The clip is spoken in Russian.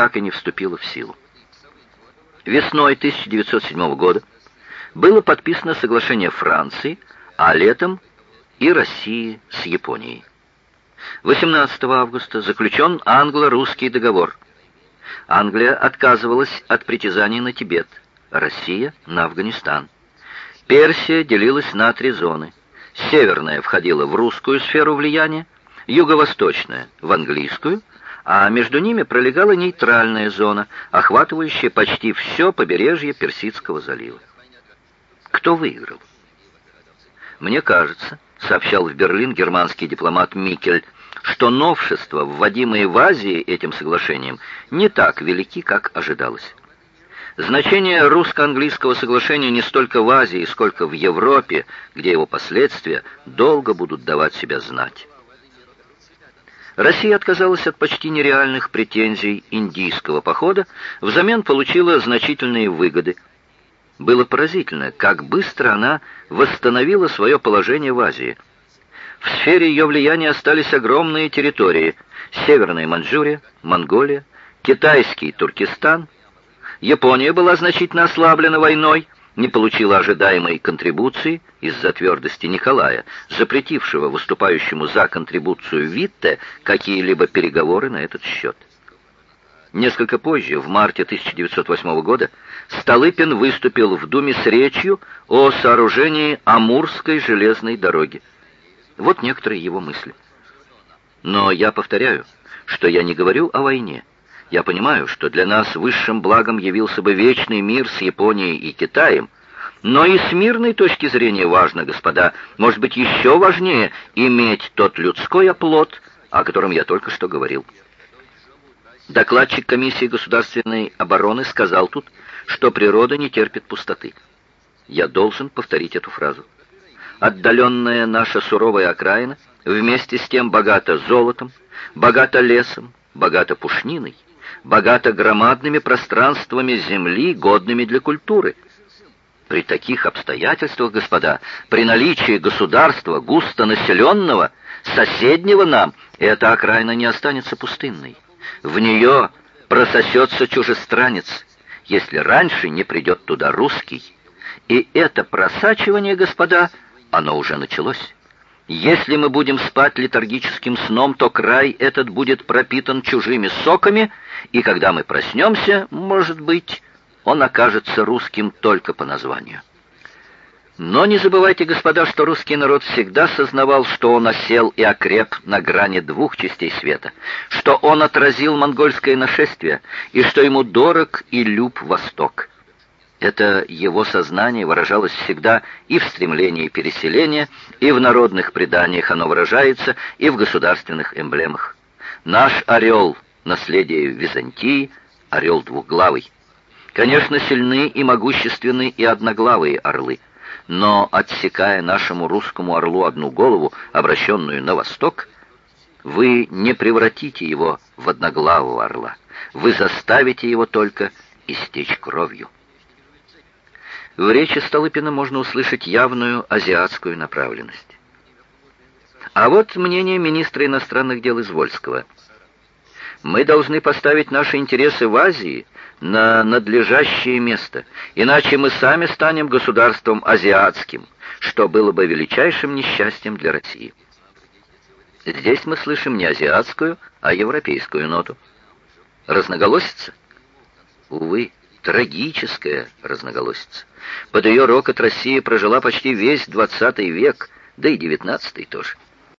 так и не вступила в силу. Весной 1907 года было подписано соглашение Франции, а летом и России с Японией. 18 августа заключен англо-русский договор. Англия отказывалась от притязаний на Тибет, Россия — на Афганистан. Персия делилась на три зоны. Северная входила в русскую сферу влияния, юго-восточная — в английскую, а между ними пролегала нейтральная зона, охватывающая почти все побережье Персидского залива. Кто выиграл? Мне кажется, сообщал в Берлин германский дипломат Микель, что новшества, вводимые в Азии этим соглашением, не так велики, как ожидалось. Значение русско-английского соглашения не столько в Азии, сколько в Европе, где его последствия долго будут давать себя знать. Россия отказалась от почти нереальных претензий индийского похода, взамен получила значительные выгоды. Было поразительно, как быстро она восстановила свое положение в Азии. В сфере ее влияния остались огромные территории – Северная Маньчжурия, Монголия, Китайский Туркестан. Япония была значительно ослаблена войной – не получила ожидаемой контрибуции из-за твердости Николая, запретившего выступающему за контрибуцию Витте какие-либо переговоры на этот счет. Несколько позже, в марте 1908 года, Столыпин выступил в Думе с речью о сооружении Амурской железной дороги. Вот некоторые его мысли. Но я повторяю, что я не говорю о войне. Я понимаю, что для нас высшим благом явился бы вечный мир с Японией и Китаем, но и с мирной точки зрения важно, господа, может быть, еще важнее иметь тот людской оплот, о котором я только что говорил. Докладчик комиссии государственной обороны сказал тут, что природа не терпит пустоты. Я должен повторить эту фразу. Отдаленная наша суровая окраина вместе с тем богата золотом, богата лесом, богата пушниной, богата громадными пространствами земли, годными для культуры. При таких обстоятельствах, господа, при наличии государства, густо населенного, соседнего нам, эта окраина не останется пустынной. В нее прососется чужестранец, если раньше не придет туда русский. И это просачивание, господа, оно уже началось. Если мы будем спать летаргическим сном, то край этот будет пропитан чужими соками, и когда мы проснемся, может быть, он окажется русским только по названию. Но не забывайте, господа, что русский народ всегда сознавал, что он осел и окреп на грани двух частей света, что он отразил монгольское нашествие, и что ему дорог и люб Восток. Это его сознание выражалось всегда и в стремлении переселения, и в народных преданиях оно выражается, и в государственных эмблемах. Наш орел, наследие Византии, орел двуглавый. Конечно, сильны и могущественны и одноглавые орлы, но, отсекая нашему русскому орлу одну голову, обращенную на восток, вы не превратите его в одноглавого орла, вы заставите его только истечь кровью. В речи Столыпина можно услышать явную азиатскую направленность. А вот мнение министра иностранных дел Извольского. Мы должны поставить наши интересы в Азии на надлежащее место, иначе мы сами станем государством азиатским, что было бы величайшим несчастьем для России. Здесь мы слышим не азиатскую, а европейскую ноту. Разноголосица? Увы, трагическая разноголосица. Под ее рокот Россия прожила почти весь XX век, да и XIX тоже.